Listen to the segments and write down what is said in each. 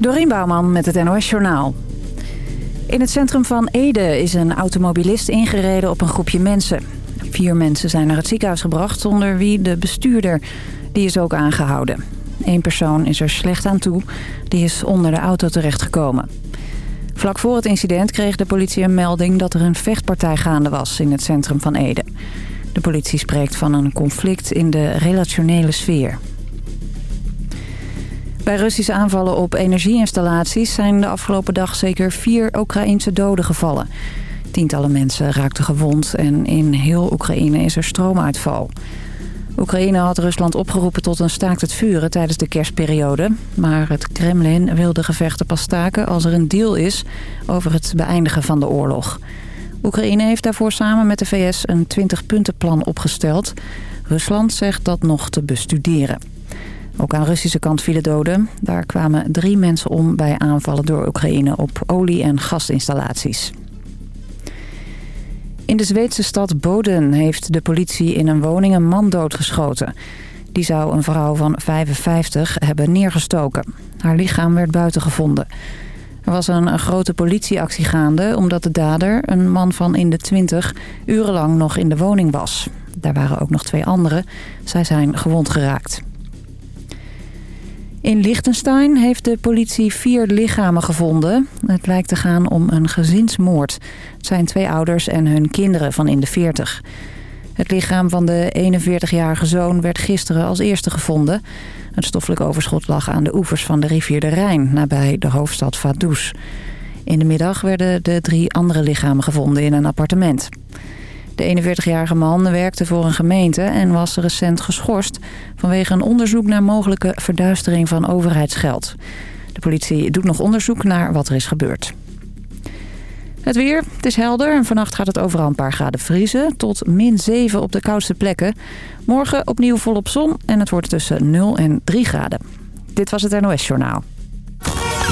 Dorien Bouwman met het NOS Journaal. In het centrum van Ede is een automobilist ingereden op een groepje mensen. Vier mensen zijn naar het ziekenhuis gebracht, onder wie de bestuurder. Die is ook aangehouden. Eén persoon is er slecht aan toe. Die is onder de auto terechtgekomen. Vlak voor het incident kreeg de politie een melding dat er een vechtpartij gaande was in het centrum van Ede. De politie spreekt van een conflict in de relationele sfeer. Bij Russische aanvallen op energieinstallaties zijn de afgelopen dag zeker vier Oekraïnse doden gevallen. Tientallen mensen raakten gewond en in heel Oekraïne is er stroomuitval. Oekraïne had Rusland opgeroepen tot een staakt het vuren tijdens de kerstperiode. Maar het Kremlin wil de gevechten pas staken als er een deal is over het beëindigen van de oorlog. Oekraïne heeft daarvoor samen met de VS een 20-puntenplan opgesteld. Rusland zegt dat nog te bestuderen. Ook aan Russische kant vielen doden. Daar kwamen drie mensen om bij aanvallen door Oekraïne op olie- en gasinstallaties. In de Zweedse stad Boden heeft de politie in een woning een man doodgeschoten. Die zou een vrouw van 55 hebben neergestoken. Haar lichaam werd buiten gevonden. Er was een grote politieactie gaande omdat de dader, een man van in de 20, urenlang nog in de woning was. Daar waren ook nog twee anderen. Zij zijn gewond geraakt. In Liechtenstein heeft de politie vier lichamen gevonden. Het lijkt te gaan om een gezinsmoord. Het zijn twee ouders en hun kinderen van in de 40. Het lichaam van de 41-jarige zoon werd gisteren als eerste gevonden. Het stoffelijk overschot lag aan de oevers van de rivier de Rijn... nabij de hoofdstad Vaduz. In de middag werden de drie andere lichamen gevonden in een appartement. De 41-jarige man werkte voor een gemeente en was recent geschorst... vanwege een onderzoek naar mogelijke verduistering van overheidsgeld. De politie doet nog onderzoek naar wat er is gebeurd. Het weer, het is helder en vannacht gaat het overal een paar graden vriezen... tot min 7 op de koudste plekken. Morgen opnieuw volop zon en het wordt tussen 0 en 3 graden. Dit was het NOS Journaal.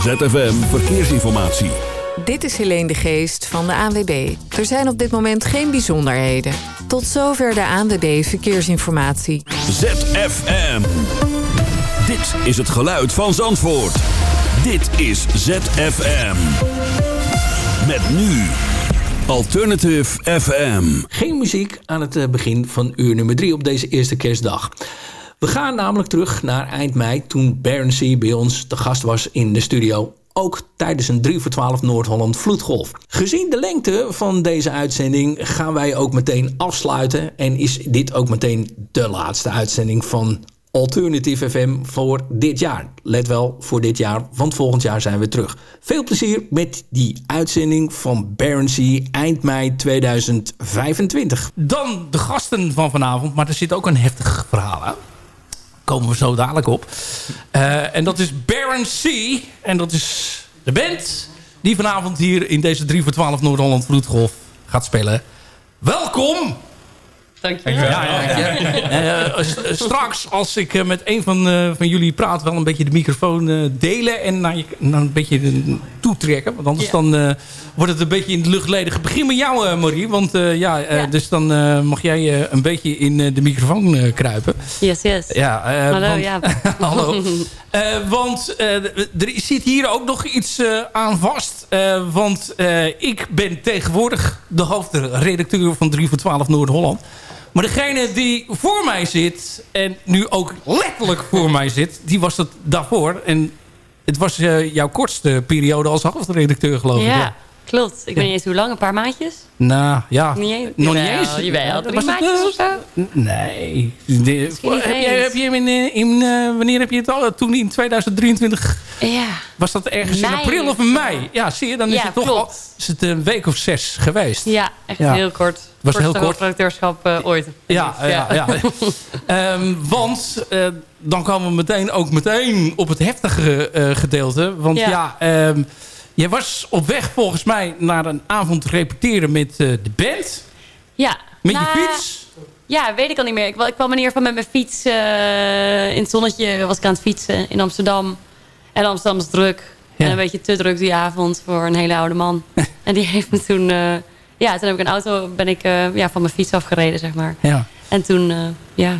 ZFM Verkeersinformatie. Dit is Helene de Geest van de ANWB. Er zijn op dit moment geen bijzonderheden. Tot zover de ANWB Verkeersinformatie. ZFM. Dit is het geluid van Zandvoort. Dit is ZFM. Met nu Alternative FM. Geen muziek aan het eh, begin van uur nummer 3 op deze eerste kerstdag. We gaan namelijk terug naar eind mei toen Baron C. bij ons te gast was in de studio ook tijdens een 3 voor 12 Noord-Holland vloedgolf. Gezien de lengte van deze uitzending gaan wij ook meteen afsluiten. En is dit ook meteen de laatste uitzending van Alternative FM voor dit jaar. Let wel, voor dit jaar, want volgend jaar zijn we terug. Veel plezier met die uitzending van Barency eind mei 2025. Dan de gasten van vanavond, maar er zit ook een heftig verhaal aan komen we zo dadelijk op. Uh, en dat is Baron C. En dat is de band die vanavond hier in deze 3 voor 12 Noord-Holland Vloedgolf gaat spelen. Welkom! Dankjewel. Ja, ja, ja. Uh, straks, als ik uh, met een van, uh, van jullie praat... wel een beetje de microfoon delen en naar je, naar een beetje toetrekken. Want anders dan wordt het een beetje in het luchtledige. Begin met jou, Marie. Want ja, ja, dus dan mag jij een beetje in de microfoon kruipen. Yes, yes. Ja, Hallo, want, ja. Hallo. want er zit hier ook nog iets aan vast. want ik ben tegenwoordig de hoofdredacteur van 3 voor 12 Noord-Holland. Maar degene die voor mij zit, en nu ook letterlijk voor mij zit, die was het daarvoor. En het was uh, jouw kortste periode als hoofdredacteur, geloof ja, ik. Ja, klopt. Ik weet niet eens hoe lang, een paar maandjes? Nou, ja. Niet eens, nog niet eens. Jawel, drie Was het, maandjes uh, of zo? Nee. De, heb, je, eens. heb je hem in, eh, in uh, wanneer heb je het al? Toen in 2023. Ja. Was dat ergens Mei in april of in mei? Ja, zie je, dan is Ja, het toch al is het een week of zes geweest. Ja, echt Ja. heel kort. Was heel kort. hoofdredacteurschap eh, ooit. Ja, ja, ja. Ehm, want eh, dan komen we meteen ook meteen op het heftige eh, gedeelte. Want ja, Ja. ehm, jij was op weg volgens mij naar een avond repeteren met de band. Ja. Met Nou, je fiets. Ja, weet ik al niet meer. Ik, ik kwam in ieder geval met mijn fiets in het zonnetje. Was ik aan het fietsen in Amsterdam. En Amsterdam is druk. Ja. En een beetje te druk die avond voor een hele oude man. en die heeft me toen... ja, toen heb ik een auto ben ik, eh, ja, van mijn fiets afgereden, zeg maar. Ja. En toen, eh, ja,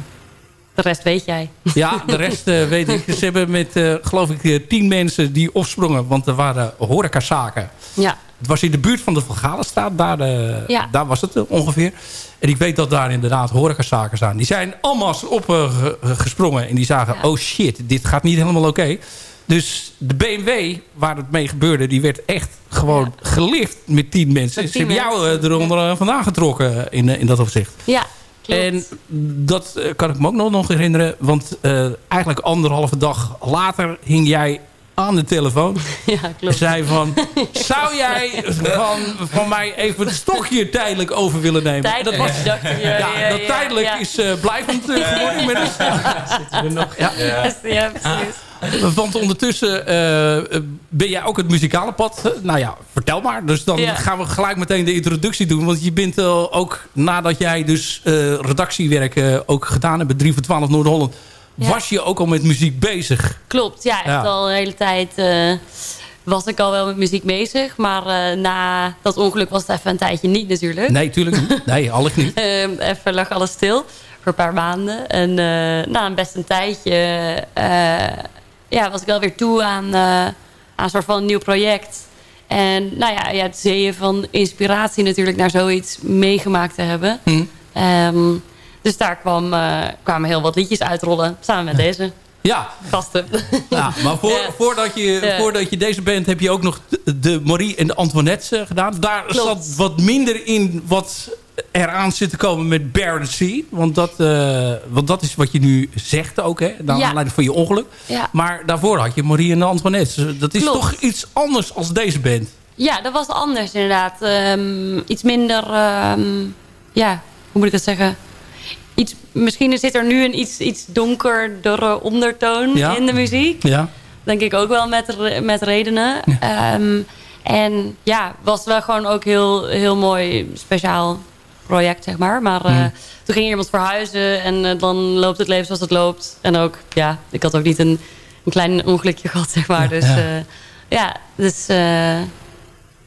De rest weet jij. Ja, de rest weet ik. Ze hebben met, geloof ik, tien mensen die opsprongen. Want er waren horecazaken. Ja. Het was in de buurt van de Van Galenstraat. Daar, ja. daar was het ongeveer. En ik weet dat daar inderdaad horecazaken staan. Die zijn allemaal opgesprongen. en die zagen, oh shit, dit gaat niet helemaal oké. Dus de BMW waar het mee gebeurde... die werd echt gewoon gelift met tien mensen. Ze hebben jou eronder vandaan getrokken in, in dat opzicht. Ja, En dat kan ik me ook nog, nog herinneren. Want uh, eigenlijk anderhalve dag later hing jij aan de telefoon. Ja, klopt. Zei van, zou jij van, van mij even het stokje tijdelijk over willen nemen? Tijdelijk? Dat, was, ja, ja, ja, dat tijdelijk is uh, blijvend uh, geworden inmiddels. Zitten we nog? Ja, ja. precies. Want ondertussen uh, ben jij ook het muzikale pad. nou ja, vertel maar. Dus dan gaan we gelijk meteen de introductie doen. Want je bent ook nadat jij dus redactiewerk ook gedaan hebt... bij 3 voor 12 Noord-Holland was je ook al met muziek bezig? Klopt, ja. Echt al een hele tijd uh, was ik al wel met muziek bezig. Maar uh, na dat ongeluk was het even een tijdje niet natuurlijk. Nee, tuurlijk niet. Nee, alles niet. uh, even lag alles stil voor een paar maanden. En na een best een tijdje ja, was ik wel weer toe aan, aan een soort van nieuw project. En nou ja, ja, het zeeën van inspiratie natuurlijk naar zoiets meegemaakt te hebben. Hm. Um, dus daar kwam, uh, kwamen heel wat liedjes uitrollen. Samen met deze. Ja. Gasten. Ja, maar voor, voordat, je, voordat je deze band heb je ook nog de, Marie en de Antoinette gedaan. Daar zat wat minder in wat eraan zit te komen met Baron Sea. Want dat, uh, want dat is wat je nu zegt ook, hè? Naar aanleiding van je ongeluk. Ja. Maar daarvoor had je Marie en de Antoinette. Dus dat is toch iets anders als deze band. Ja, dat was anders inderdaad. Um, iets minder, um, ja, hoe moet ik dat zeggen iets, misschien zit er nu een iets, iets donkerdere ondertoon in de muziek. Ja. Denk ik ook wel met, met redenen. Ehm, en ja, was wel gewoon ook heel, heel mooi speciaal project, zeg maar. Maar uh, toen ging iemand verhuizen en uh, dan loopt het leven zoals het loopt. En ook, ja, ik had ook niet een, een klein ongelukje gehad, zeg maar. Dus ja, uh, ja dus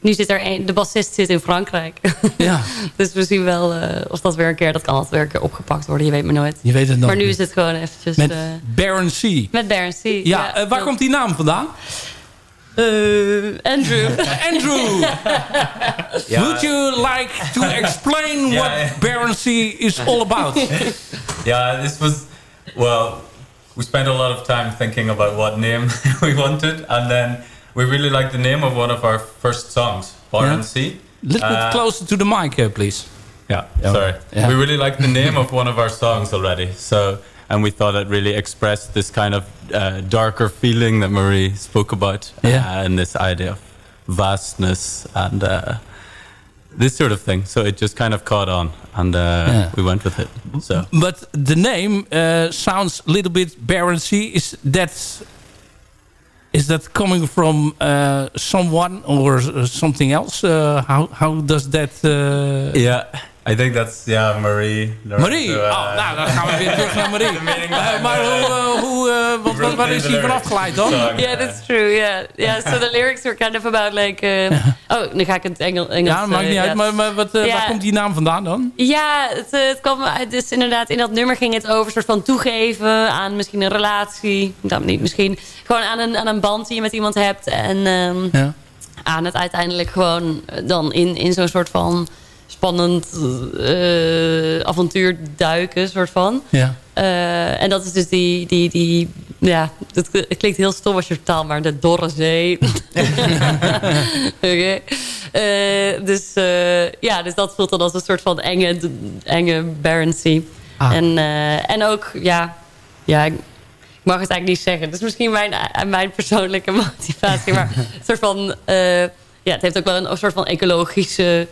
nu zit er een, de bassist zit in Frankrijk. Ja. dus we zien wel uh, of dat weer een keer, dat kan altijd weer een keer opgepakt worden. Je weet maar nooit. Je weet het nog Maar nu is het gewoon eventjes... Met uh, Baron C. Met Baron C. Ja, ja uh, waar komt die naam vandaan? Andrew. Andrew. Would you like to explain what. Baron C is all about? yeah, this was... Well, we spent a lot of time thinking about what name we wanted. And then... we really like the name of one of our first songs, Bar yeah. and Sea. A little uh, bit closer to the mic, uh, please. Yeah, yeah. sorry. Yeah. We really like the name of one of our songs already. So, and we thought it really expressed this kind of uh, darker feeling that Marie spoke about, yeah. Uh, and this idea of vastness and uh, this sort of thing. So it just kind of caught on, and uh, we went with it. So, but the name sounds a little bit barren. Sea. Is that is that coming from uh, someone or something else? Uh, how how does that? Uh, yeah. I think that's, yeah, Marie. Marie! To, uh, oh, nou, dan gaan we weer terug naar Marie. uh, maar hoe, uh, hoe uh, wat, wat, waar is hij vanaf geleid dan? Yeah, that's true, yeah. Yeah, so the lyrics were kind of about like... Uh, oh, nu ga ik het Engel, Engels... Ja, maakt niet uit, maar, maar wat, yeah. waar komt die naam vandaan dan? Ja, het, het kwam dus inderdaad, in dat nummer ging het over soort van toegeven aan misschien een relatie. Dat niet, misschien gewoon aan een, aan een band die je met iemand hebt. En um, ja. aan het uiteindelijk gewoon dan in, in zo'n soort van spannend uh, avontuur duiken, soort van. Ja. Uh, en dat is dus die, die, die ja, het, het klinkt heel stom als je vertaalt, maar de dorre zee. Oké. Uh, dus ja, dus dat voelt dan als een soort van enge, enge barren sea. Ah. En, en ook, ja, ja, ik mag het eigenlijk niet zeggen. Het is misschien mijn, mijn persoonlijke motivatie, maar een soort van, ja, het heeft ook wel een, soort van ecologische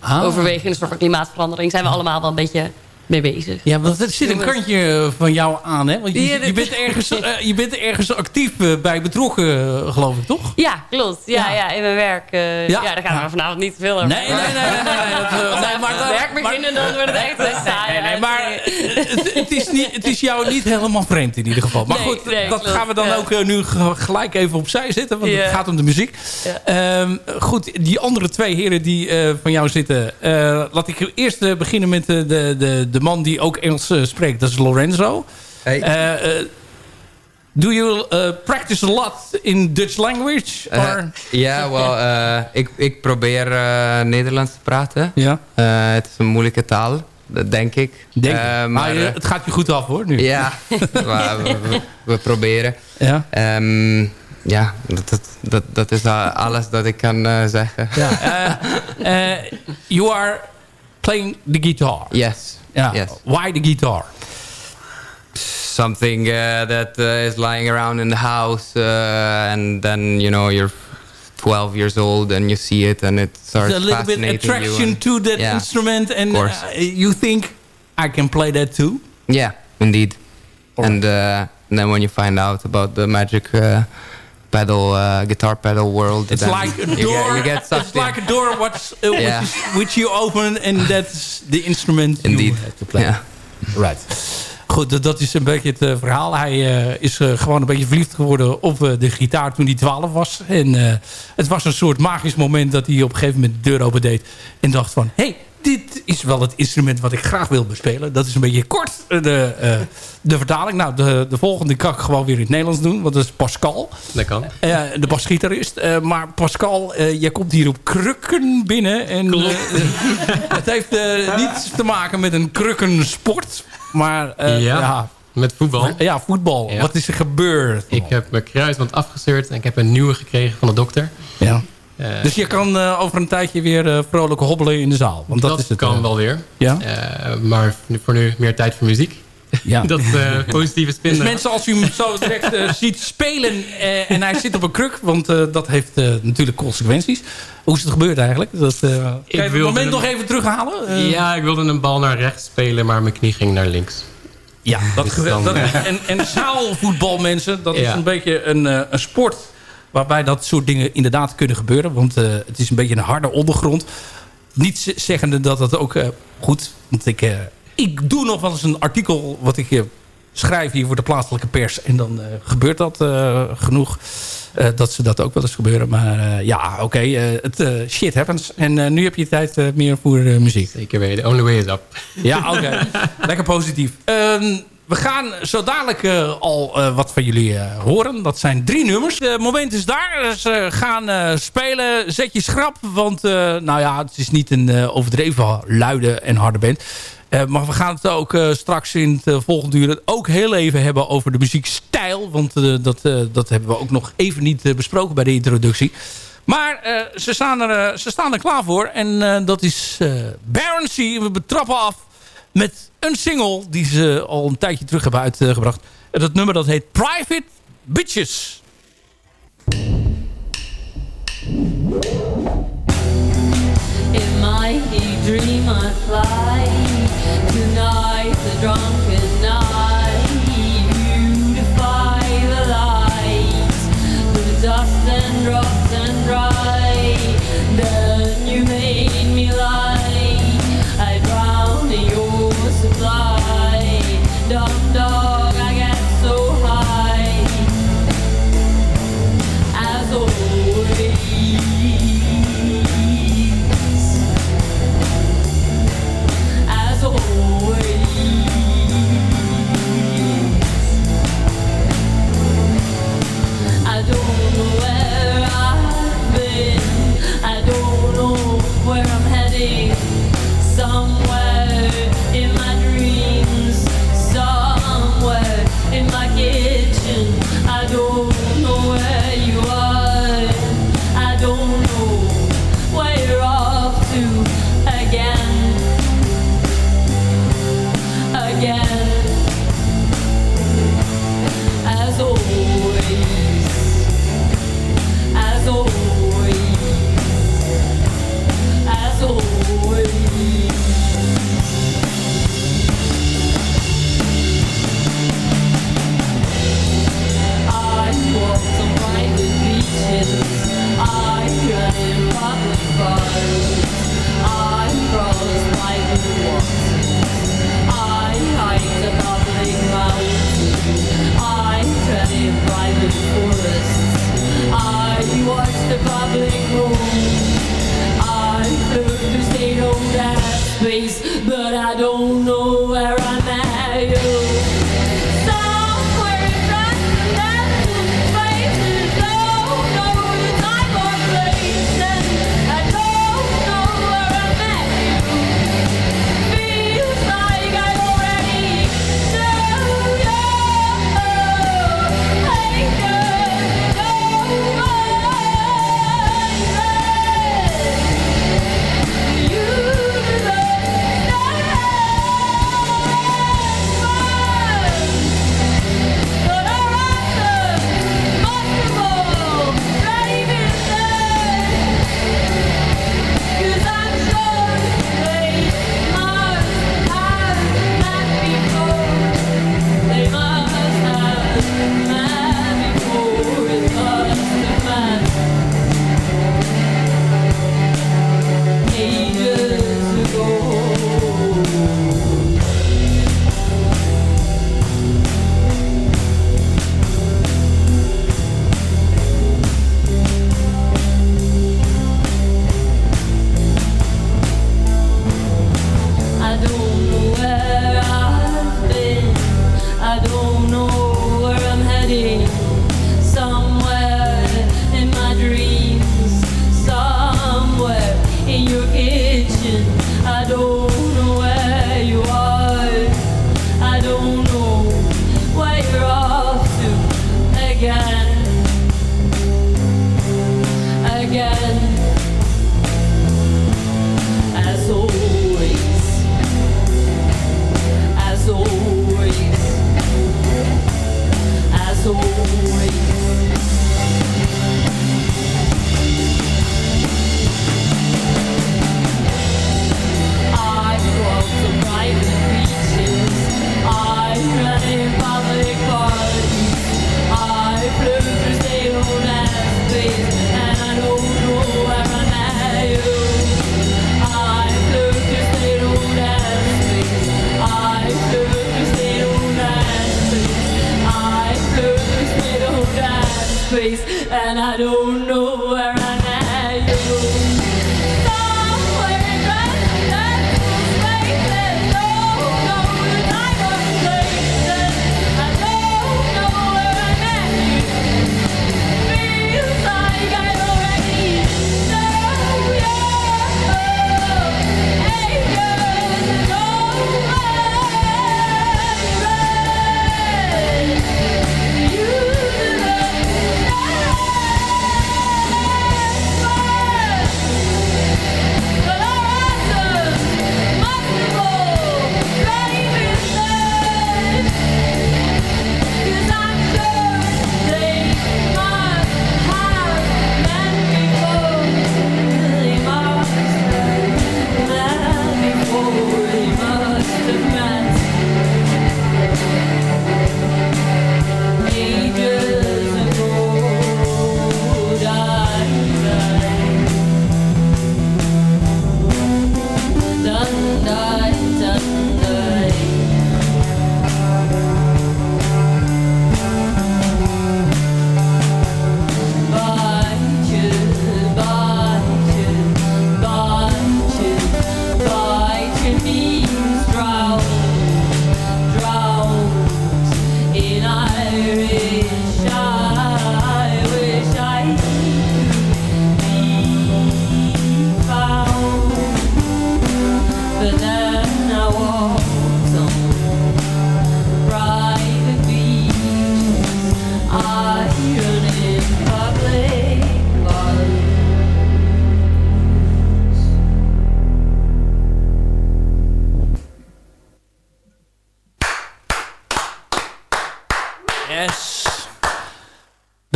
ah. overwegen. Een soort van klimaatverandering. Zijn we allemaal wel een beetje mee bezig. Ja, want er zit een kantje van jou aan, hè? Want je, je, bent, ergens, uh, je bent ergens actief uh, bij betrokken, uh, geloof ik, toch? Ja, klopt. Ja, ja. ja in mijn werk. Ja? daar gaan we vanavond niet veel over. Nee, nee, nee. nee, nee, nee, dat, nee maar werk beginnen, dan wordt het echt saai. Nee, nee, maar het, het, is niet, het is jou niet helemaal vreemd in ieder geval. Maar goed, dat gaan we dan ook nu gelijk even opzij zetten. Want het gaat om de muziek. Um, goed, die andere twee heren die van jou zitten. laat ik eerst beginnen met de, de, de de man die ook Engels uh, spreekt, dat is Lorenzo. Hey. do you practice a lot in Dutch language? Ja, yeah, well, ik, ik probeer Nederlands te praten. Ja. het is een moeilijke taal. Dat denk ik. Denk uh, maar uh, het gaat je goed af hoor, nu. Ja, we, we, we, proberen. Ja, um, ja dat, dat, dat is alles dat ik kan uh, zeggen. Ja. you are playing the guitar. Yes. Yeah. yes. Why the guitar? Something that is lying around in the house and then, you know, you're 12 years old and you see it and it starts There's a little bit attraction to that yeah, instrument and uh, you think I can play that too? Yeah, indeed. And, uh, and, then when you find out about the magic uh, pedal, uh, guitar pedal world, it's like a door. You get, you get it's like a door which, uh, yeah. which, is, which, you open and that's the instrument indeed. you have to play. Yeah. Right. Goed, dat is een beetje het uh, verhaal. Hij uh, is uh, gewoon een beetje verliefd geworden op de gitaar toen hij 12 was. En het was een soort magisch moment dat hij op een gegeven moment de deur open deed. En dacht van, hé, hey, dit is wel het instrument wat ik graag wil bespelen. Dat is een beetje kort de, de vertaling. Nou, de, de volgende kan ik gewoon weer in het Nederlands doen. Want dat is Pascal. Dat kan. de basgitarist. maar Pascal, jij komt hier op krukken binnen. En het heeft niets te maken met een krukkensport. Maar ja, ja, met voetbal. Ja, voetbal. Ja. Wat is er gebeurd? Ik heb mijn kruisband afgezeurd en ik heb een nieuwe gekregen van de dokter. Ja. Uh, dus je kan uh, over een tijdje weer uh, vrolijk hobbelen in de zaal. Want dat, dat is het, kan wel weer. Ja? maar voor nu meer tijd voor muziek. Ja. dat positieve spin. Dus mensen, als u hem zo direct ziet spelen en hij zit op een kruk, want dat heeft natuurlijk consequenties. Hoe is het gebeurd eigenlijk? Dat, ik kan je het moment een... nog even terughalen? ja, ik wilde een bal naar rechts spelen, maar mijn knie ging naar links. Ja, dat, dus dan, dat en, en zaalvoetbal mensen, dat is een beetje een, een sport waarbij dat soort dingen inderdaad kunnen gebeuren. Want uh, het is een beetje een harde ondergrond. Niet zeggende dat dat ook uh, goed... Want ik, uh, ik doe nog wel eens een artikel wat ik schrijf hier voor de plaatselijke pers. En dan gebeurt dat genoeg. dat ze dat ook wel eens gebeuren. Maar ja, oké. Okay, het shit happens. En nu heb je tijd meer voor muziek. Zeker weten. Only way is up. Ja, oké. Okay. Lekker positief. Ehm, we gaan zo dadelijk uh, al uh, wat van jullie uh, horen. Dat zijn drie nummers. Het moment is daar. Ze gaan spelen. Zet je schrap. Want nou ja, het is niet een overdreven luide en harde band. maar we gaan het ook straks in het volgende uur ook heel even hebben over de muziekstijl. Want dat, dat hebben we ook nog even niet besproken bij de introductie. Maar ze, staan er, ze staan er klaar voor. En dat is uh, Barency. We betrappen af met een single die ze al een tijdje terug hebben uitgebracht. En dat nummer dat heet Private Bitches. In my dream I fly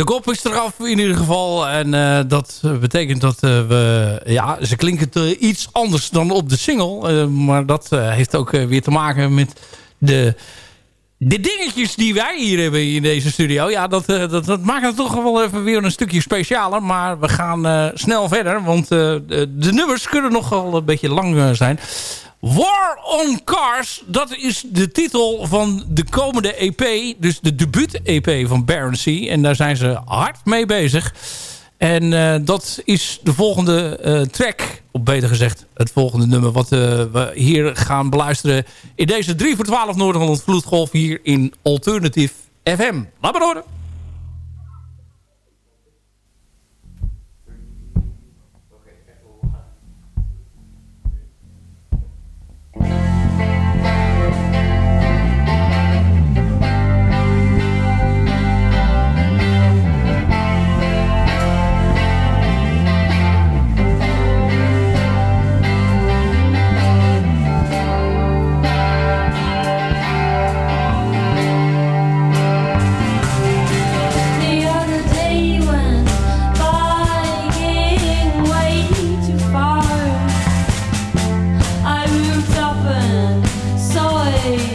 kop is eraf in ieder geval. En eh, dat betekent dat eh, we... Ja, ze klinken iets anders dan op de single. eh, maar dat heeft ook weer te maken met de... De dingetjes die wij hier hebben in deze studio... ja, dat, dat, dat maakt het toch wel even weer een stukje specialer. Maar we gaan snel verder. Want de, de nummers kunnen nog wel een beetje lang zijn. War on Cars, dat is de titel van de komende EP. Dus de debuut-EP van Baron C. En daar zijn ze hard mee bezig. En eh, dat is de volgende eh, track, of beter gezegd het volgende nummer... wat eh, we hier gaan beluisteren in deze 3 voor 12 Noord-Holland Vloedgolf... hier in Alternative FM. Laat maar horen. day.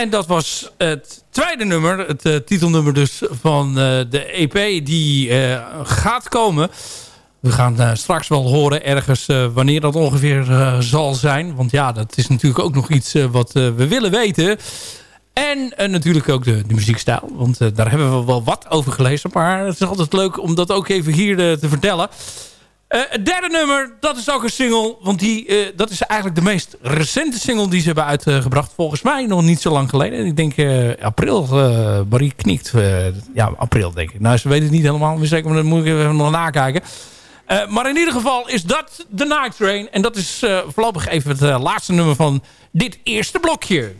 En dat was het tweede nummer, het uh, titelnummer dus van uh, de EP die uh, gaat komen. We gaan straks wel horen ergens wanneer dat ongeveer zal zijn. Want ja, dat is natuurlijk ook nog iets wat we willen weten. En natuurlijk ook de, de muziekstijl. Want daar hebben we wel wat over gelezen. Maar het is altijd leuk om dat ook even hier te vertellen. Uh, het derde nummer, dat is ook een single. Want die, uh, dat is eigenlijk de meest recente single die ze hebben uitgebracht. Volgens mij nog niet zo lang geleden. Ik denk uh, april. Marie knikt. ja, april denk ik. Nou, ze weten het niet helemaal. Maar zeker, maar dan moet ik even nog nakijken. maar in ieder geval is dat The Night Train. En dat is voorlopig even het laatste nummer van dit eerste blokje.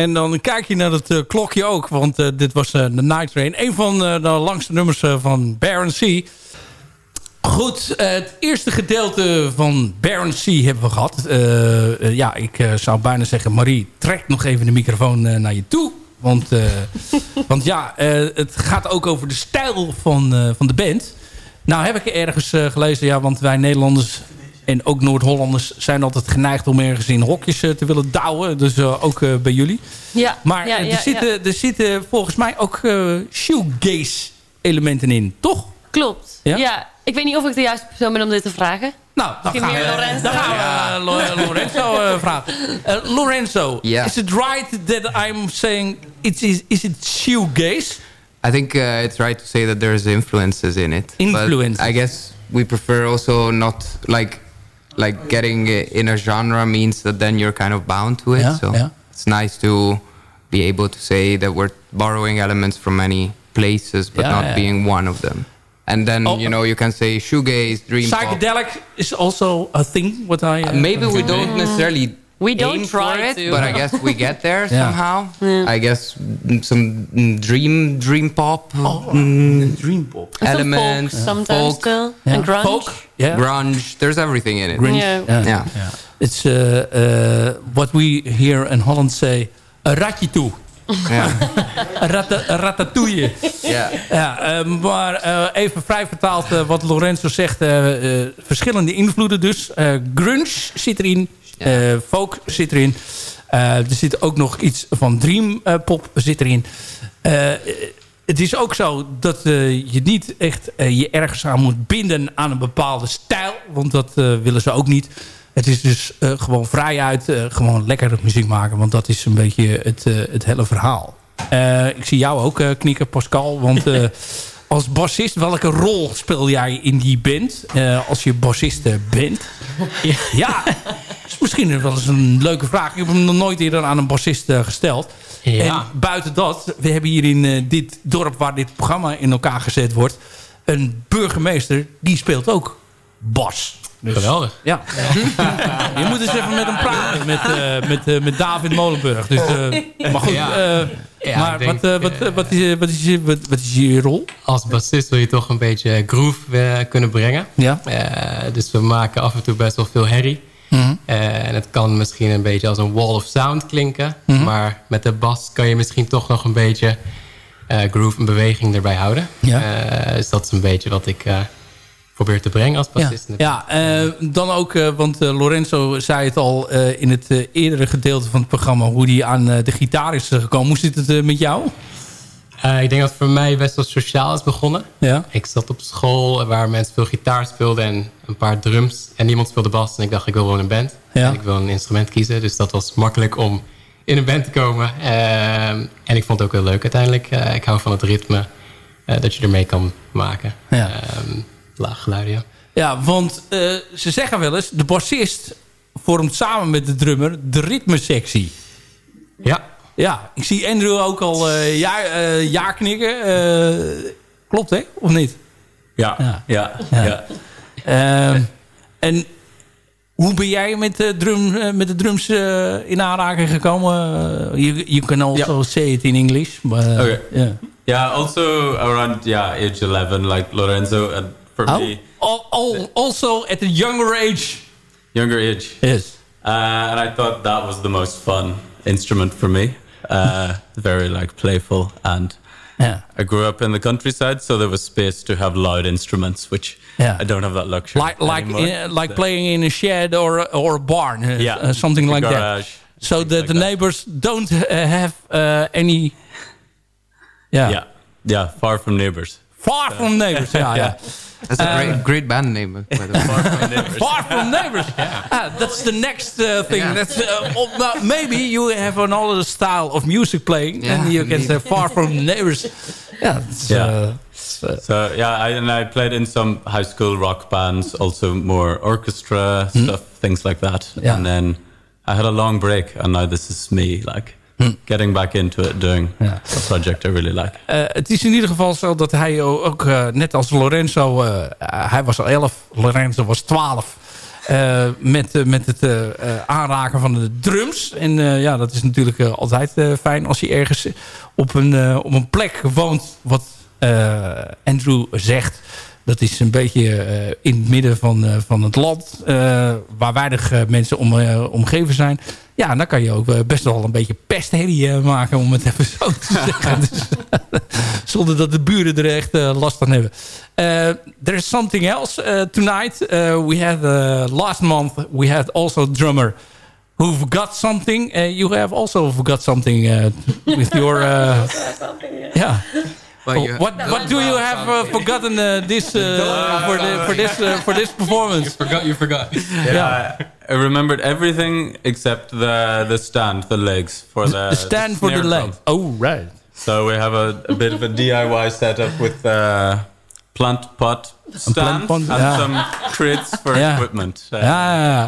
En dan kijk je naar het eh, klokje ook. Want eh, dit was eh, de Night Train. Een van de langste nummers van Baron C. Goed, het eerste gedeelte van Baron C hebben we gehad. Eh, eh, ja, ik zou bijna zeggen... Marie, trek nog even de microfoon naar je toe. Want, want ja, het gaat ook over de stijl van, van de band. Nou heb ik ergens gelezen... Ja, want wij Nederlanders en ook Noord-Hollanders... zijn altijd geneigd om ergens in hokjes eh, te willen douwen. Dus eh, ook eh, bij jullie. Ja, Maar ja, ja, er, zitten, er zitten volgens mij ook eh shoegaze elementen in, toch? Klopt. Ja? Ja? ik weet niet of ik de juiste persoon ben om dit te vragen. Nou, dan Misschien gaan we, meer Lorenzo. dan gaan we Lo- Lorenzo vragen. Lorenzo, is it right that I'm saying it is, is it shoegaze? I think uh, it's right to say that there's influences in it. but Influences. I guess we prefer also not like like getting in a genre means that then you're kind of bound to it. Yeah, so yeah. it's nice to be able to say that we're borrowing elements from many places, but Yeah, not yeah. being one of them. And then Oh. you know you can say shoegaze, dream pop. Psychedelic is also a thing. What I uh, Uh, maybe we don't necessarily We don't aim try for it, to. but I guess we get there Yeah. somehow. I guess some dream dream pop Oh, mm, dream pop. Some elements, folk sometimes folk, still. Yeah. And grunge. Folk, yeah. grunge. There's everything in it. Grunge, Yeah. yeah. Yeah. It's uh, uh, what we here in Holland say, a ratje toe. Ratta- een ratatouille. yeah. Ja, eh, maar eh, even vrij vertaald eh, wat Lorenzo zegt. eh, eh, verschillende invloeden dus. Eh, grunge zit erin. Eh, folk zit erin. Eh, er zit ook nog iets van dream eh, pop zit erin. Het is ook zo dat je niet echt je ergens aan moet binden aan een bepaalde stijl. Want dat willen ze ook niet. Het is dus gewoon vrijuit, eh gewoon lekker muziek maken. Want dat is een beetje het, het hele verhaal. Ik zie jou ook knikken, Pascal. Want als bassist, welke rol speel jij in die band? eh, als je bassist eh, bent? Ja, dat is misschien wel eens een leuke vraag. Ik heb hem nog nooit eerder aan een bassist eh, gesteld. Ja. En buiten dat, we hebben hier in eh, dit dorp waar dit programma in elkaar gezet wordt... een burgemeester, die speelt ook bas. Dus- Geweldig. Ja. Je moet eens even met hem praten, met, eh, met, eh, met David Molenburg. Dus, eh, maar goed, Ja. eh, Ja, maar denk, wat, eh, wat, wat, is, wat, is je, wat, wat is je rol? Als bassist wil je toch een beetje groove kunnen brengen. Ja. Eh, dus we maken af en toe best wel veel herrie. Mhm. Eh, en het kan misschien een beetje als een wall of sound klinken. Mhm. Maar met de bas kan je misschien toch nog een beetje eh, groove en beweging erbij houden. Ja. Eh, dus dat is een beetje wat ik probeer te brengen als Ja, bassist. de ja eh, dan ook, eh, want eh, Lorenzo zei het al in het eerdere gedeelte van het programma... hoe hij aan de gitaar is gekomen. Hoe zit het met jou? Ik denk dat het voor mij best wel sociaal is begonnen. Ja. Ik zat op school waar mensen veel gitaar speelden en een paar drums. En niemand speelde bas. En ik dacht, ik wil gewoon een band. Ja. En ik wil een instrument kiezen. Dus dat was makkelijk om in een band te komen. En ik vond het ook heel leuk uiteindelijk. Ik hou van het ritme dat je ermee kan maken. Ja. Ehm, ja. Ja, want eh, ze zeggen wel eens... de bassist vormt samen met de drummer de ritmesectie. Ja, Ja, ik zie Andrew ook al eh ja, eh, ja knikken. Klopt, hè? Of niet? Ja, Ja. ja, Ja. ja. Ehm, en hoe ben jij met de, drum, met de drums in aanraking gekomen? Je you can also say it in English. But, uh, Okay. yeah. Yeah, also around yeah age 11, like Lorenzo, and for Oh, me, al, al, also at a younger age. younger age. Yes. Uh, and I thought that was the most fun instrument for me. Uh, very like playful, and Yeah. I grew up in the countryside, so there was space to have loud instruments, which Yeah. I don't have that luxury. Like like anymore. in, like playing in a shed or or a barn, uh, Yeah. uh, something The like garage, that. So things that like the that. neighbors don't uh, have uh, any. Yeah. yeah, yeah, far from neighbors. Far from neighbors. Yeah, yeah. That's a great, great band name, by the way. Far from neighbors. Far from neighbors. Ah, that's the next uh, thing. Yeah. That's uh, oh, well, maybe you have another style of music playing, Yeah, and you can say far from neighbors. Yeah. it's, Yeah. uh, uh, So yeah, I, and I played in some high school rock bands, also more orchestra stuff, things like that. Hmm? Yeah. And then I had a long break, and now this is me, like Hmm. Getting back into it, doing Yeah. a project I really like. Uh, het is in ieder geval zo dat hij ook, uh, net als Lorenzo... Uh, hij was al 11, Lorenzo was 12. Eh, met, eh, met het eh, eh, aanraken van de drums. En eh, ja, dat is natuurlijk eh, altijd eh, fijn als je ergens op een, eh, op een plek woont... wat eh, Andrew zegt... Dat is een beetje eh, in het midden van, eh, van het land. eh, waar weinig mensen om, eh, omgeven zijn. Ja, dan kan je ook best wel een beetje pestherrie maken. Om het even zo te zeggen. Dus, zonder dat de buren er echt eh, last van hebben. Uh, there is something else uh, tonight. Uh, we had uh, last month we had also a drummer who forgot something. Uh, you have also forgot something uh, with your uh, yeah. Well, what what do you have uh, forgotten uh, this uh, for the, for this uh, for this performance? You Forgot you forgot. Yeah, I remembered everything except the the stand, the legs for the, The stand for the legs. leg. drum. Oh right. So we have a, a bit of a DIY setup with uh, plant pot stand and some crits for equipment. Uh, Ja, ja, ja.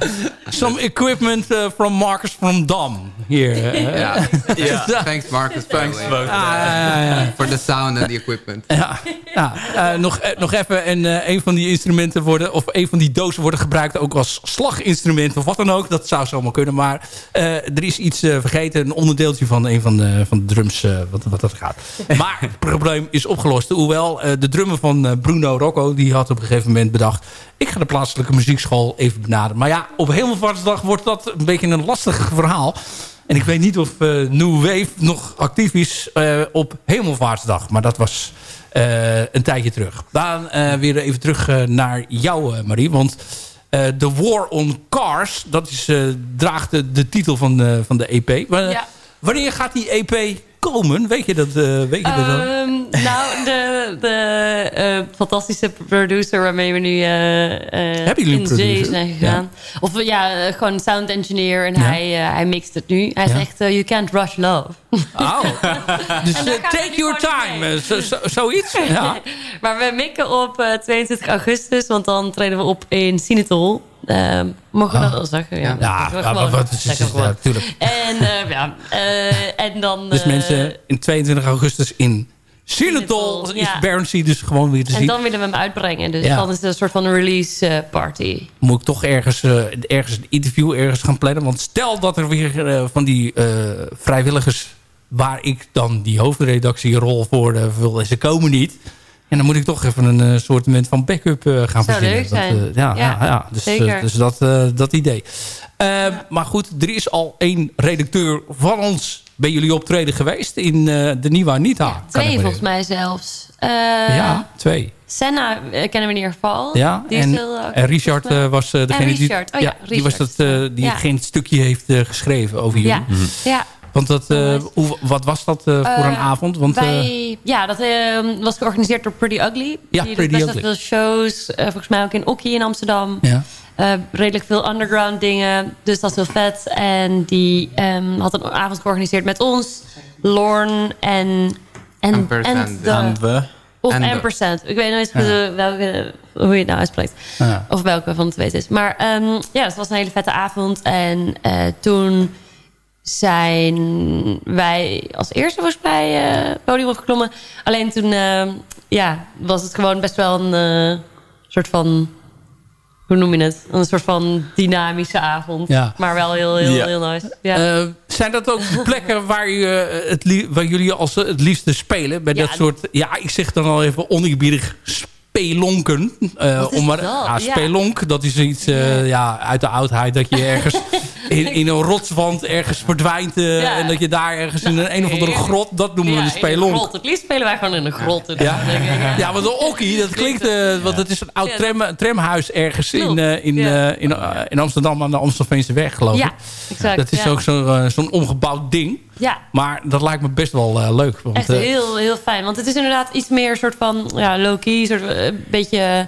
Some equipment uh, from Marcus from Dam here. Uh, Yeah. Yeah. Thanks, Marcus. Thanks. Ah, ja, ja, ja. For the sound and the equipment. Ja, ja. Eh, nog, eh, nog even. En eh, een van die instrumenten worden, of een van die dozen worden gebruikt ook als slaginstrument of wat dan ook. Dat zou zomaar kunnen. Maar eh, er is iets eh, vergeten. Een onderdeeltje van een van de, van de drums, eh, wat, wat dat gaat. Maar het probleem is opgelost. Hoewel eh, de drummer van Bruno Rocco, die had op een gegeven moment bedacht. Ik ga de plaatselijke muziekschool even benaderen. Maar ja, op Hemelvaartsdag wordt dat een beetje een lastig verhaal. En ik weet niet of eh, New Wave nog actief is eh, op Hemelvaartsdag. Maar dat was eh, een tijdje terug. Dan weer even terug naar jou, Marie. Want The War on Cars, dat is, draagt de, de titel van de, van de EP. Maar, Ja. Wanneer gaat die EP komen? Weet je dat? eh, weet je dat? Ehm, nou, de, de eh, fantastische producer waarmee we nu eh, Hebben jullie in zee zijn gegaan. Of ja, gewoon sound engineer. En Ja. hij, hij mixt het nu. Hij Ja. zegt, you can't rush love. Oh. dus take your time. zoiets? Maar we mikken op eh, 22 augustus. Want dan treden we op in Sinatol. Ehm, mogen we dat wel zeggen? Ja, Ah. Ja, Dat ja, gewoon- maar wat is, zeggen ja, gewoon. natuurlijk. En, eh, ja, eh, en dan... Dus eh, mensen, in 22 augustus in Sinatol is ja. Bernsey dus gewoon weer te En zien. dan willen we hem uitbrengen. Dus Ja. dan is het een soort van een release party. Moet ik toch ergens, eh, ergens een interview ergens gaan plannen. Want stel dat er weer van die eh, vrijwilligers... waar ik dan die hoofdredactierol voor uh, vervul... en ze komen niet... En dan moet ik toch even een uh, soort van backup uh, gaan Zou verzinnen. leuk zijn. Dat, uh, ja, ja, Ja, dus, zeker. dus dat, dat idee. Maar goed, er is al één redacteur van ons bij jullie optreden geweest in de Nieuwe Anita. Twee volgens mij zelfs. Ja, twee. Senna kennen we in ieder geval. Ja, die en, is heel, uh, en Richard uh, was degene en Richard. die, oh, ja, ja, die, was dat, die ja. geen stukje heeft geschreven over jullie. Ja, mm -hmm. ja. Want dat, uh, hoe, wat was dat uh, voor een avond? Want, wij, ja, dat uh, was georganiseerd door Pretty Ugly. Ja, die Pretty best Ugly. veel shows. Uh, volgens mij ook in Okkie in Amsterdam. Ja. Uh, redelijk veel underground dingen. Dus dat is heel vet. En die um, had een avond georganiseerd met ons. Lorne en... En, en, de, en we. Of ampersand. Ik weet nooit ja. welke, hoe je het nou uitspreekt. Ja. Of welke van de twee het is. Maar um, ja, het was een hele vette avond. En uh, toen zijn wij als eerste volgens mij uh, podium opgeklommen. Alleen toen uh, ja, was het gewoon best wel een uh, soort van... Hoe noem je het? Een soort van dynamische avond. Ja. Maar wel heel, heel, ja. heel nice. Ja. Uh, zijn dat ook plekken waar, je het waar jullie als het liefste spelen? Bij ja, dat soort, ja, ik zeg dan al even oneerbiedig spelonken. Uh, om maar, ja, spelonk, dat is iets uh, ja, uit de oudheid. Dat je ergens in, in een rotswand ergens verdwijnt. Uh, ja. En dat je daar ergens in een, een of andere grot, dat noemen we een spelonk. Grot. Het liefst spelen wij gewoon in een grot. Ja, ja want de okkie, dat klinkt... want het is een oud tram, tramhuis ergens in, in, in, in Amsterdam aan de Amstelveense weg, geloof ik. Ja, exact. Dat is ook zo'n zo omgebouwd ding. Ja. Maar dat lijkt me best wel uh, leuk. Want, Echt heel, heel fijn. Want het is inderdaad iets meer soort van ja, low-key. Soort een beetje...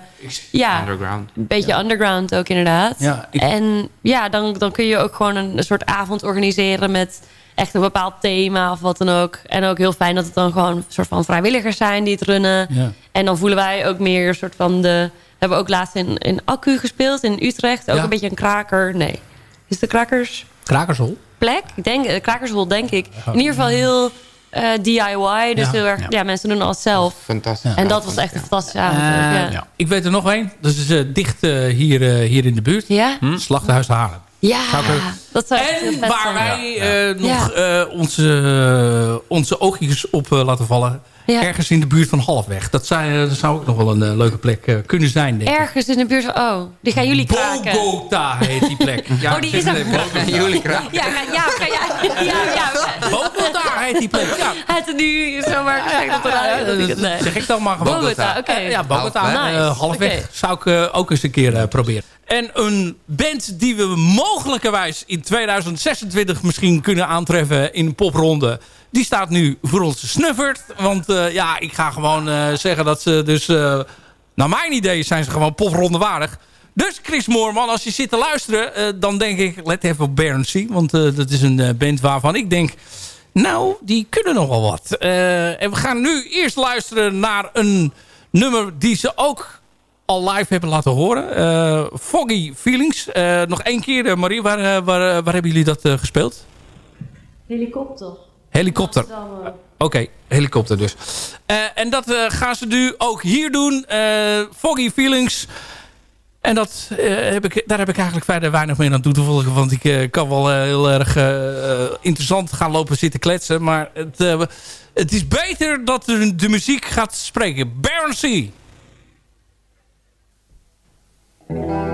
Ja, underground. Een beetje ja. underground ook inderdaad. Ja, ik... En ja, dan, dan kun je ook gewoon een, een soort avond organiseren met echt een bepaald thema of wat dan ook. En ook heel fijn dat het dan gewoon een soort van vrijwilligers zijn die het runnen. Ja. En dan voelen wij ook meer een soort van de... We hebben ook laatst in, in Accu gespeeld in Utrecht. Ook ja. een beetje een kraker. Nee. Is de krakers... Krakershol? Plek. Ik denk, Krakershol, denk ik. In ieder geval heel eh, DIY. Dus Ja. heel erg, ja. mensen doen alles zelf. Fantastisch. En dat was echt een fantastische avond. Eh, ja. Ik weet er nog één. Dat is eh, dicht eh, hier, eh, hier in de buurt. Ja? Slachthuis Haarlem. Ja, ook- dat zou En waar zijn. wij eh, nog Ja. eh, onze, eh, onze oogjes op eh, laten vallen. Ja. Ergens in de buurt van Halfweg. Dat, zou, dat zou ook nog wel een leuke plek kunnen zijn, denk ik. Ergens in de buurt van... Oh, die gaan jullie kraken. Bogota heet die plek. Ja, Oh, die is. Bogota. Jullie kraken. Ja, ga- ja, ja, ja, ja. Bogota heet die plek, ja. Het nu zomaar gezegd dat eruit. nee. Zeg ik dan maar gewoon. Bogota, oké. Ja, Bogota. Halfweg. Nice. halfweg zou ik ook eens een keer eh, proberen. En een band die we mogelijkerwijs in 2026 misschien kunnen aantreffen in een popronde. Die staat nu voor ons snufferd. Want eh, ja, ik ga gewoon eh, zeggen dat ze dus... eh, naar mijn idee zijn ze gewoon popronde waardig. Dus Chris Moorman, als je zit te luisteren... dan denk ik, let even op Bernsey. Want dat is een band waarvan ik denk... Nou, die kunnen nogal wat. En we gaan nu eerst luisteren naar een nummer die ze ook al live hebben laten horen. Eh, Foggy Feelings. Eh, nog één keer, eh, Marie, waar, waar, waar hebben jullie dat gespeeld? Helikopter. Helikopter. Oké, helikopter dus. En dat gaan ze nu ook hier doen. Foggy Feelings. En dat, heb ik, daar heb ik eigenlijk verder weinig meer aan toe te voegen. Want ik kan wel heel erg interessant gaan lopen zitten kletsen. Maar het, het is beter dat de, de muziek gaat spreken. Baron C.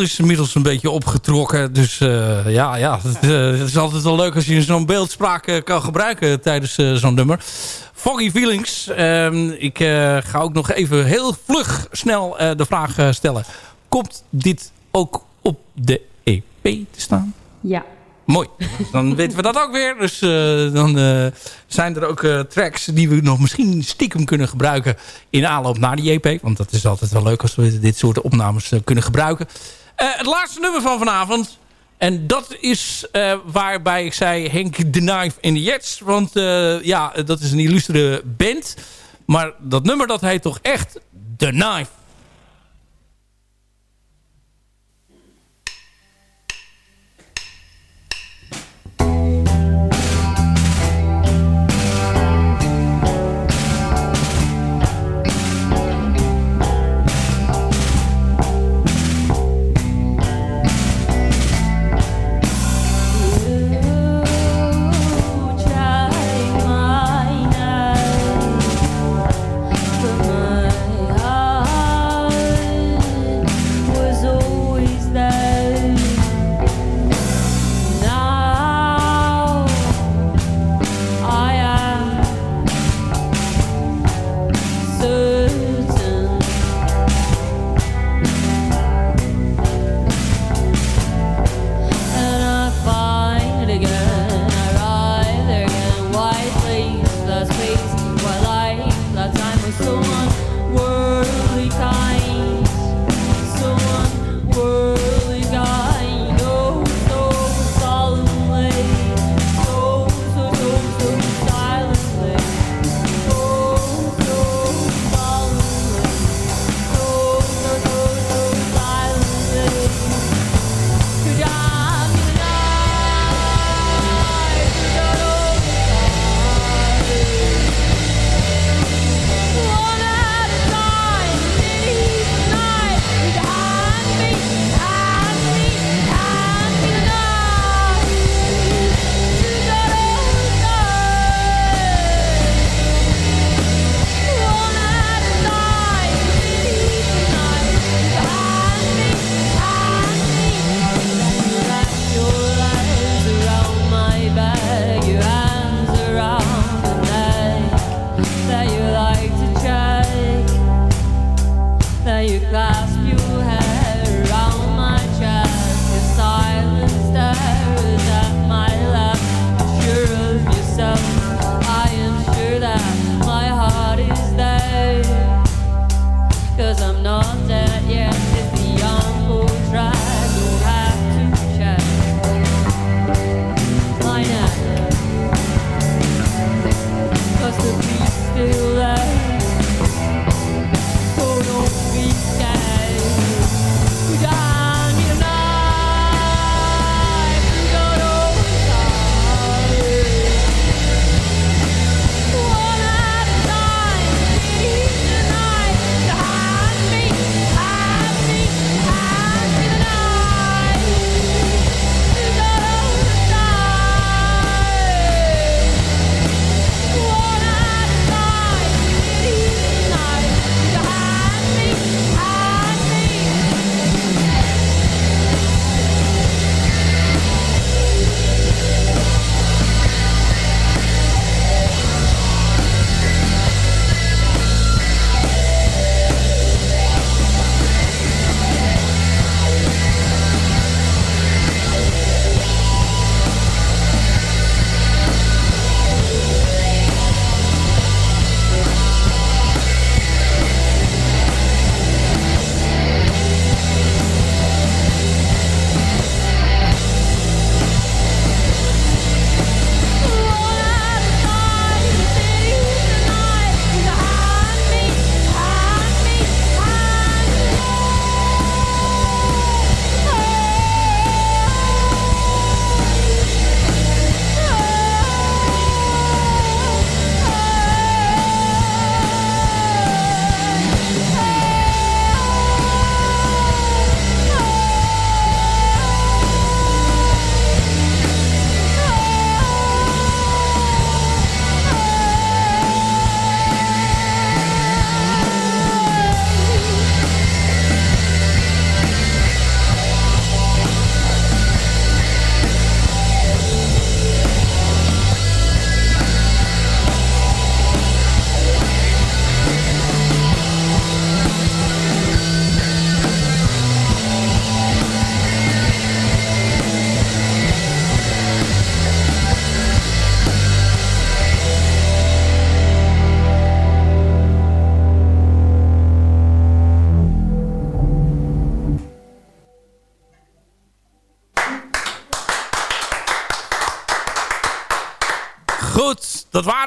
Is inmiddels een beetje opgetrokken. Dus ja, ja het, het, is altijd wel leuk als je zo'n beeldspraak kan gebruiken tijdens zo'n nummer. Foggy Feelings. Ehm, ik ga ook nog even heel vlug snel de vraag stellen. Komt dit ook op de EP te staan? Ja. Mooi. Dan weten we dat ook weer. Dus uh, dan uh, zijn er ook uh, tracks die we nog misschien stiekem kunnen gebruiken in aanloop naar die EP. Want dat is altijd wel leuk als we dit soort opnames kunnen gebruiken. Het laatste nummer van vanavond. En dat is waarbij ik zei Henk The Knife in the Jets. Want ja, dat is een illustere band. Maar dat nummer dat heet toch echt The Knife.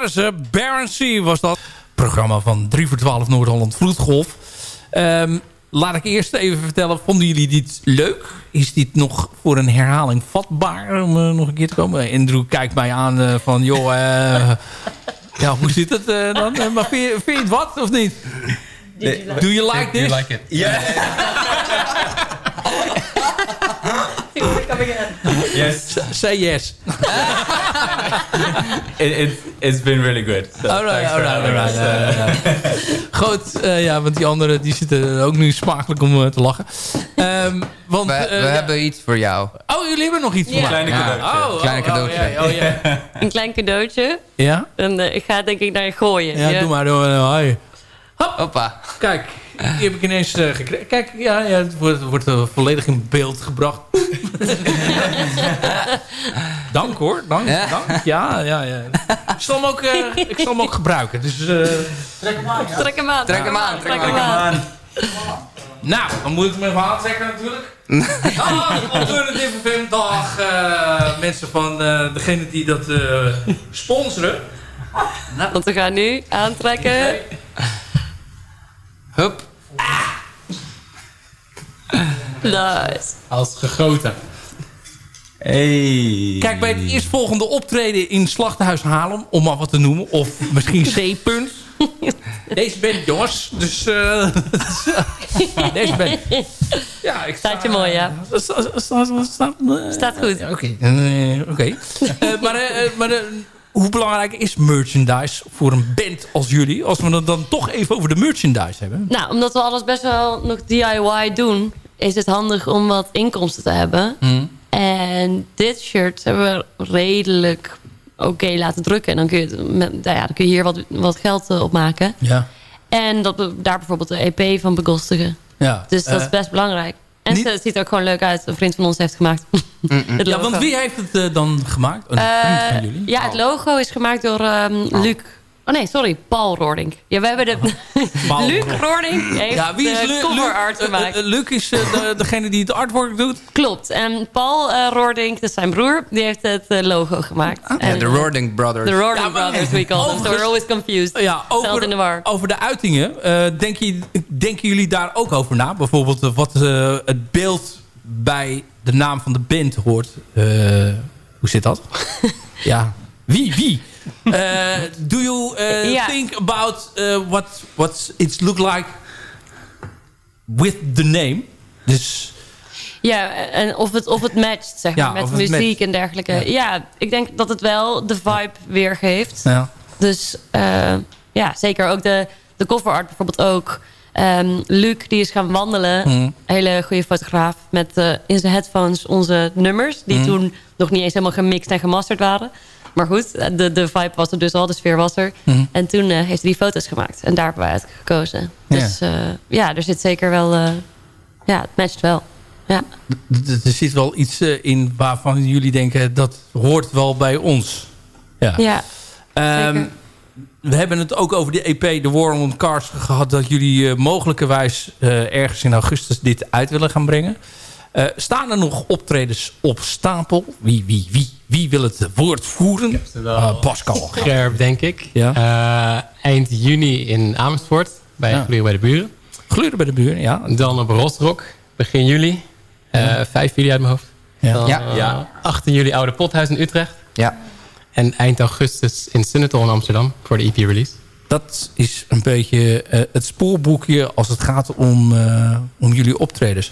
Waren ze. Baron C was dat. Programma van 3 voor 12 Noord-Holland Vloedgolf. Ehm, laat ik eerst even vertellen, vonden jullie dit leuk? Is dit nog voor een herhaling vatbaar om eh, nog een keer te komen? Andrew kijkt mij aan eh, van, joh, eh, ja, hoe zit het dan? Maar vind je, vind je het wat of niet? Do you like Do you this? like it? Yeah. Yes. Say yes. It, it, it's been really good. So Alright, alright, alright. Uh, Goed, eh, ja, want die anderen die zitten ook nu smakelijk om eh, te lachen. Ehm, want, We, eh, we ja. hebben iets voor jou. Oh, jullie hebben nog iets voor Ja. mij? Kleine Ja. cadeautje. Oh, Kleine oh, cadeautje. Oh, ja, oh. Een klein cadeautje. ja? En eh, ik ga het denk ik naar je gooien. Ja, doe maar. Doe maar. Hoi. Hoppa. Kijk, die heb ik ineens eh, gekregen. Kijk, ja, ja, het wordt, wordt eh, volledig in beeld gebracht. dank hoor, dank. Ja. dank. Ja, ja, ja. Ik zal hem ook, eh, ik zal hem ook gebruiken. Dus, eh, Trek hem aan. Trek hem aan, trek hem aan. nou, dan moet ik hem even aantrekken natuurlijk. Ah, Alternative FM dag. eh, mensen van eh, degene die dat eh, sponsoren. Want we gaan nu aantrekken. Hup. Nice. Als gegoten. Hey. Kijk, bij het eerstvolgende optreden in Slachthuis Haarlem, om maar wat te noemen, of misschien C-punt. Deze band, jongens. Dus, eh deze band. Ja, ik sta... Staat je mooi, ja. Sta- sta- sta- sta- eh, Staat goed. Oké. Eh, Oké. Eh, maar maar hoe belangrijk is merchandise voor een band als jullie? Als we het dan toch even over de merchandise hebben. Nou, omdat we alles best wel nog DIY doen... is het handig om wat inkomsten te hebben. En dit shirt hebben we redelijk oké laten drukken. En dan kun je, met, nou ja, dan kun je hier wat, wat geld eh, op maken. Ja. En dat we daar bijvoorbeeld de EP van bekostigen. ja. Dus dat Eh, is best belangrijk. En niet- het ziet er ook gewoon leuk uit. Een vriend van ons heeft gemaakt. ja, want wie heeft het eh, dan gemaakt? Een vriend van Eh, jullie? ja, het logo is gemaakt door ehm, Luc. Oh nee, sorry, Paul Roordink. Ja, we hebben de... Paul Luc Roordink. Roordink heeft Ja, wie is de Luc? cover Luc? art Eh, gemaakt. eh, Luc is eh, de, degene die het artwork doet. Klopt. En Paul eh Roordink, dat is zijn broer, die heeft het eh, logo gemaakt. Ja, En, de eh, Roordink Brothers. Roordink Ja, maar- Brothers, we call them. So we're always confused. Ja, Zelfs in de war. over, over de uitingen. eh, denk je, denken jullie daar ook over na? Bijvoorbeeld eh, wat eh, het beeld bij de naam van de band hoort. Eh, hoe zit dat? ja, wie? Wie? Eh, do you eh, think about eh, what, what it look like with the name? Dus Ja, en of het, of het matcht, zeg maar, Ja, met muziek en dergelijke. Ja. ik denk dat het wel de vibe weergeeft. ja. Dus ja, zeker ook de, de cover art bijvoorbeeld ook. Ehm, Luc, die is gaan wandelen. Mhm. Hele goede fotograaf. Met in zijn headphones onze nummers. Die Mhm. toen nog niet eens helemaal gemixt en gemasterd waren. Maar goed, de, de vibe was er dus al. De sfeer was er. Mhm. En toen eh, heeft hij die foto's gemaakt. En daar hebben wij uit gekozen. Ja. Dus eh, ja, er zit zeker wel... eh, ja, het matcht wel. Ja. Er zit wel iets in waarvan jullie denken... dat hoort wel bij ons. Ja. ja. Ehm, we hebben het ook over de EP The War on Cars gehad... dat jullie mogelijkerwijs ergens in augustus dit uit willen gaan brengen. Eh, staan er nog optredens op stapel? Wie, wie, wie, wie wil het woord voeren? wel. Eh, Pascal. Scherp, denk ik. Ja. Eh, eind juni in Amersfoort. Bij Ja. Gluren bij de Buren. Gluren bij de buren, ja. Dan op Rosrock. Begin juli. Eh 5 juli uit mijn hoofd. Ja. Dan, Ja. eh, Ja. 18 juli Oude Pothuis in Utrecht. Ja. En eind augustus in Sunnetel in Amsterdam. Voor de EP release. Dat is een beetje het spoorboekje als het gaat om, eh, om jullie optredens.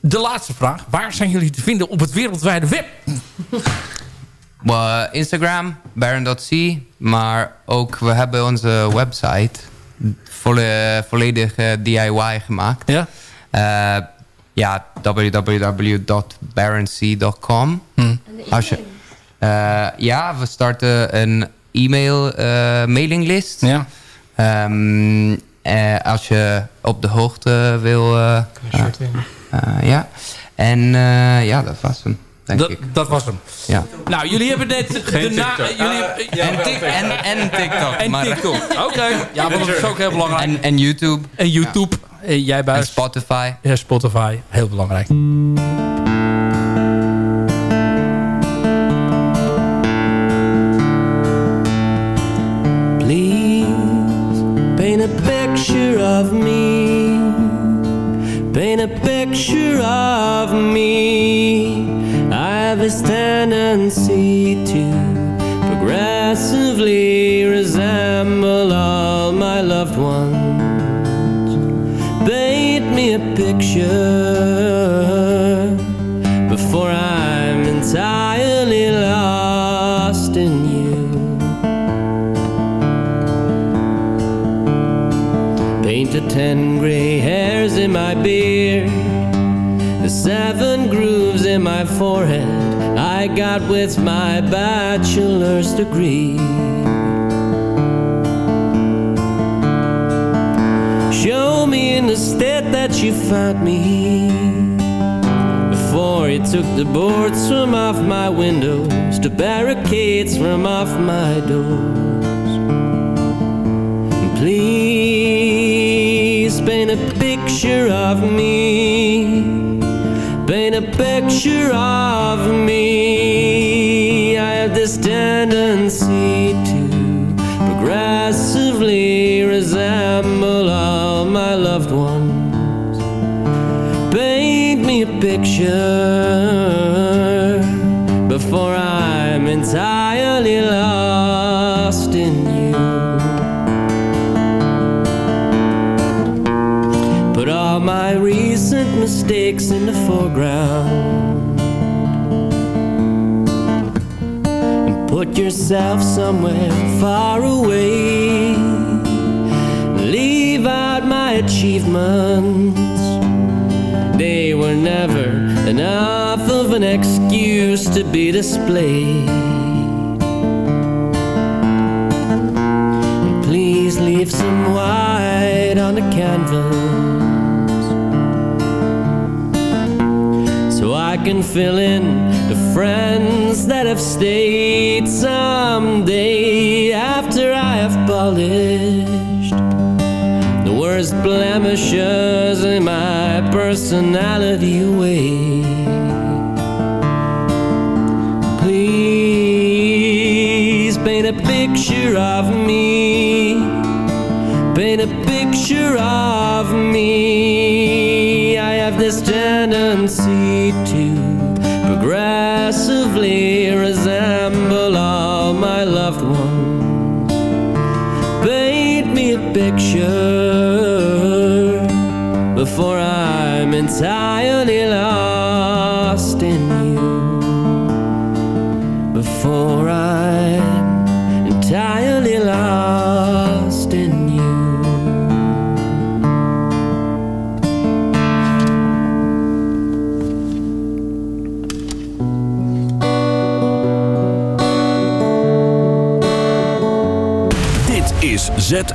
De laatste vraag. Waar zijn jullie te vinden op het wereldwijde web? Well, Instagram, baron.c. Maar ook, we hebben onze website volle, volledig eh, DIY gemaakt. Ja? Eh, ja, www.baronc.com. Als je, eh, ja, we starten een e-mail eh, mailinglist. Ja. Ehm, eh, als je op de hoogte wil... eh, Een shirt in. Eh, ja. En eh, ja, dat was hem. Denk dat, ik. dat was hem. Ja. Nou, jullie hebben net... Geen de na, Jullie, ah, en, TikTok. En, TikTok. En maar, TikTok. Oké. Okay. Ja, want dat is ook heel belangrijk. En, en YouTube. En YouTube. Ja. Eh, jij buis. En Spotify. Ja, Spotify. Heel belangrijk. Please paint a picture of me Paint a picture of me. I have this tendency to progressively resemble all my loved ones. Paint me a picture before I'm entirely lost in you. Paint a ten in my beard, the seven grooves in my forehead I got with my bachelor's degree. Show me in the state that you found me before you took the boards from off my windows, the barricades from off my doors. Picture of me. Paint a picture of me. I have this tendency to progressively resemble all my loved ones. Paint me a picture before I'm entirely lost foreground. And put yourself somewhere far away. Leave out my achievements. They were never enough of an excuse to be displayed. And please leave some white on the canvas. I can fill in the friends that have stayed someday after I have polished the worst blemishes in my personality away. Please paint a picture of me. Paint a